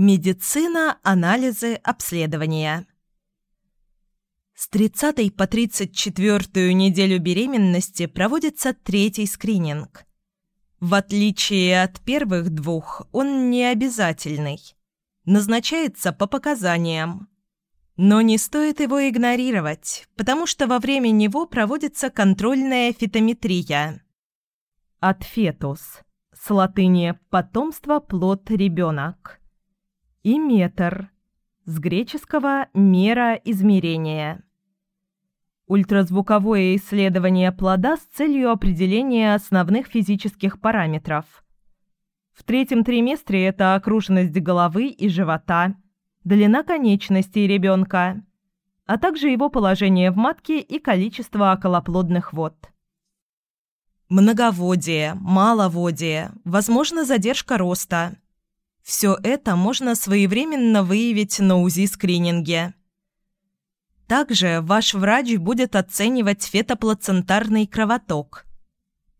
Медицина, анализы, обследования. С 30 по 34 неделю беременности проводится третий скрининг. В отличие от первых двух, он не обязательный. Назначается по показаниям. Но не стоит его игнорировать, потому что во время него проводится контрольная фитометрия. От фетус. С латыни «потомство, плод, ребенок». И метр. С греческого «мера измерения». Ультразвуковое исследование плода с целью определения основных физических параметров. В третьем триместре это окружность головы и живота – длина конечностей ребенка, а также его положение в матке и количество околоплодных вод. Многоводие, маловодие, возможно задержка роста. Все это можно своевременно выявить на УЗИ-скрининге. Также ваш врач будет оценивать фетоплацентарный кровоток,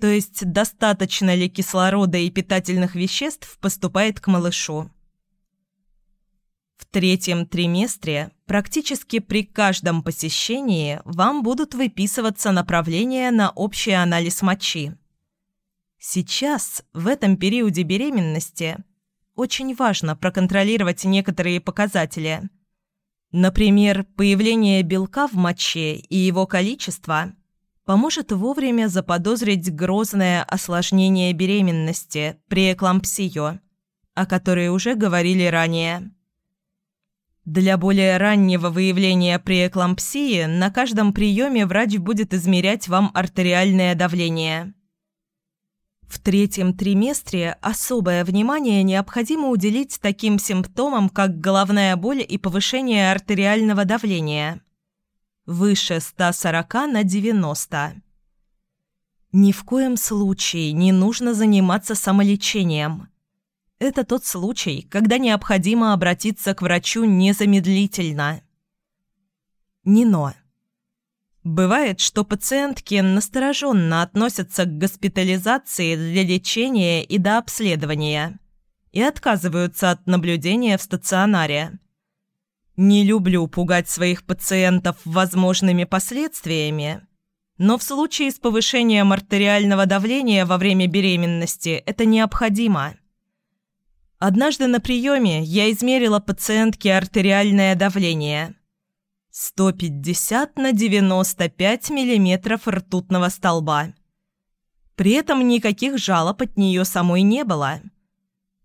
то есть достаточно ли кислорода и питательных веществ поступает к малышу. В третьем триместре практически при каждом посещении вам будут выписываться направления на общий анализ мочи. Сейчас, в этом периоде беременности, очень важно проконтролировать некоторые показатели. Например, появление белка в моче и его количество поможет вовремя заподозрить грозное осложнение беременности – преэклампсию, о которой уже говорили ранее. Для более раннего выявления преэклампсии на каждом приеме врач будет измерять вам артериальное давление. В третьем триместре особое внимание необходимо уделить таким симптомам, как головная боль и повышение артериального давления. Выше 140 на 90. Ни в коем случае не нужно заниматься самолечением – это тот случай, когда необходимо обратиться к врачу незамедлительно. Нино. Бывает, что пациентки настороженно относятся к госпитализации для лечения и до обследования и отказываются от наблюдения в стационаре. Не люблю пугать своих пациентов возможными последствиями, но в случае с повышением артериального давления во время беременности это необходимо – Однажды на приеме я измерила пациентке артериальное давление. 150 на 95 миллиметров ртутного столба. При этом никаких жалоб от нее самой не было.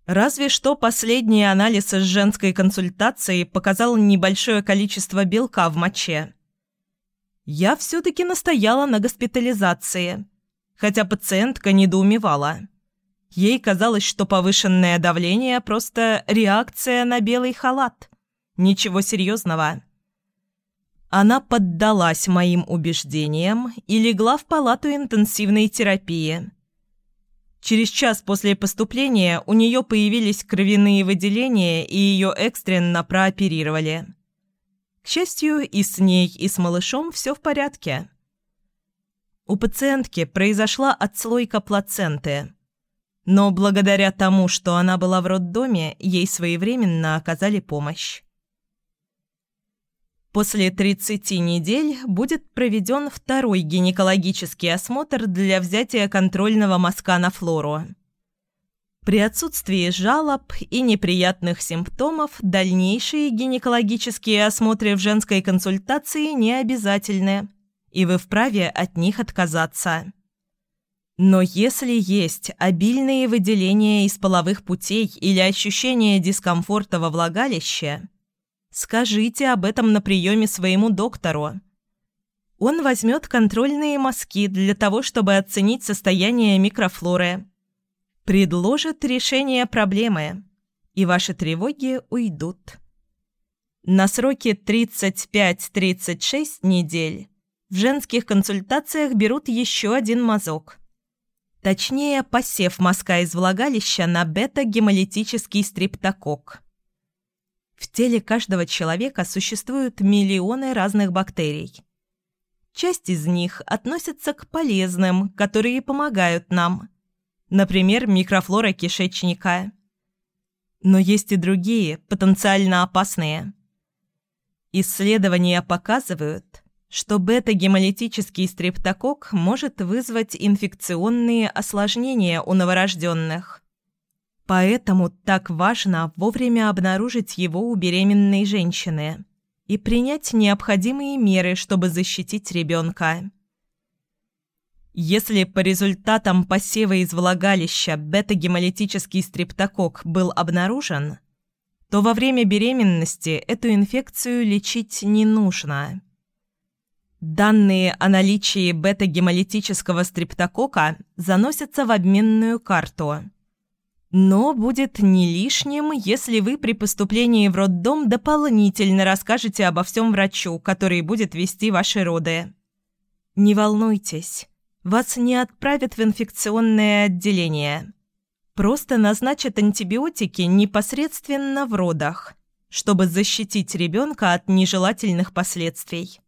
Разве что последний анализ из женской консультации показал небольшое количество белка в моче. Я все-таки настояла на госпитализации, хотя пациентка недоумевала. Ей казалось, что повышенное давление – просто реакция на белый халат. Ничего серьезного. Она поддалась моим убеждениям и легла в палату интенсивной терапии. Через час после поступления у нее появились кровяные выделения, и ее экстренно прооперировали. К счастью, и с ней, и с малышом все в порядке. У пациентки произошла отслойка плаценты – но благодаря тому, что она была в роддоме, ей своевременно оказали помощь. После 30 недель будет проведен второй гинекологический осмотр для взятия контрольного мазка на флору. При отсутствии жалоб и неприятных симптомов дальнейшие гинекологические осмотры в женской консультации не обязательны, и вы вправе от них отказаться. Но если есть обильные выделения из половых путей или ощущение дискомфорта во влагалище, скажите об этом на приеме своему доктору. Он возьмет контрольные мазки для того, чтобы оценить состояние микрофлоры. Предложит решение проблемы, и ваши тревоги уйдут. На сроке 35-36 недель в женских консультациях берут еще один мазок – Точнее, посев мазка из влагалища на бета-гемолитический стриптокок. Теле каждого человека существуют миллионы разных бактерий. Часть из них относится к полезным, которые помогают нам. Например, микрофлора кишечника. Но есть и другие, потенциально опасные. Исследования показывают, что бета-гемолитический стрептокок может вызвать инфекционные осложнения у новорожденных. Поэтому так важно вовремя обнаружить его у беременной женщины и принять необходимые меры, чтобы защитить ребенка. Если по результатам посева из влагалища бета-гемолитический стрептокок был обнаружен, то во время беременности эту инфекцию лечить не нужно. Данные о наличии бета-гемолитического стрептокока заносятся в обменную карту. Но будет не лишним, если вы при поступлении в роддом дополнительно расскажете обо всем врачу, который будет вести ваши роды. Не волнуйтесь вас не отправят в инфекционное отделение. Просто назначат антибиотики непосредственно в родах, чтобы защитить ребенка от нежелательных последствий.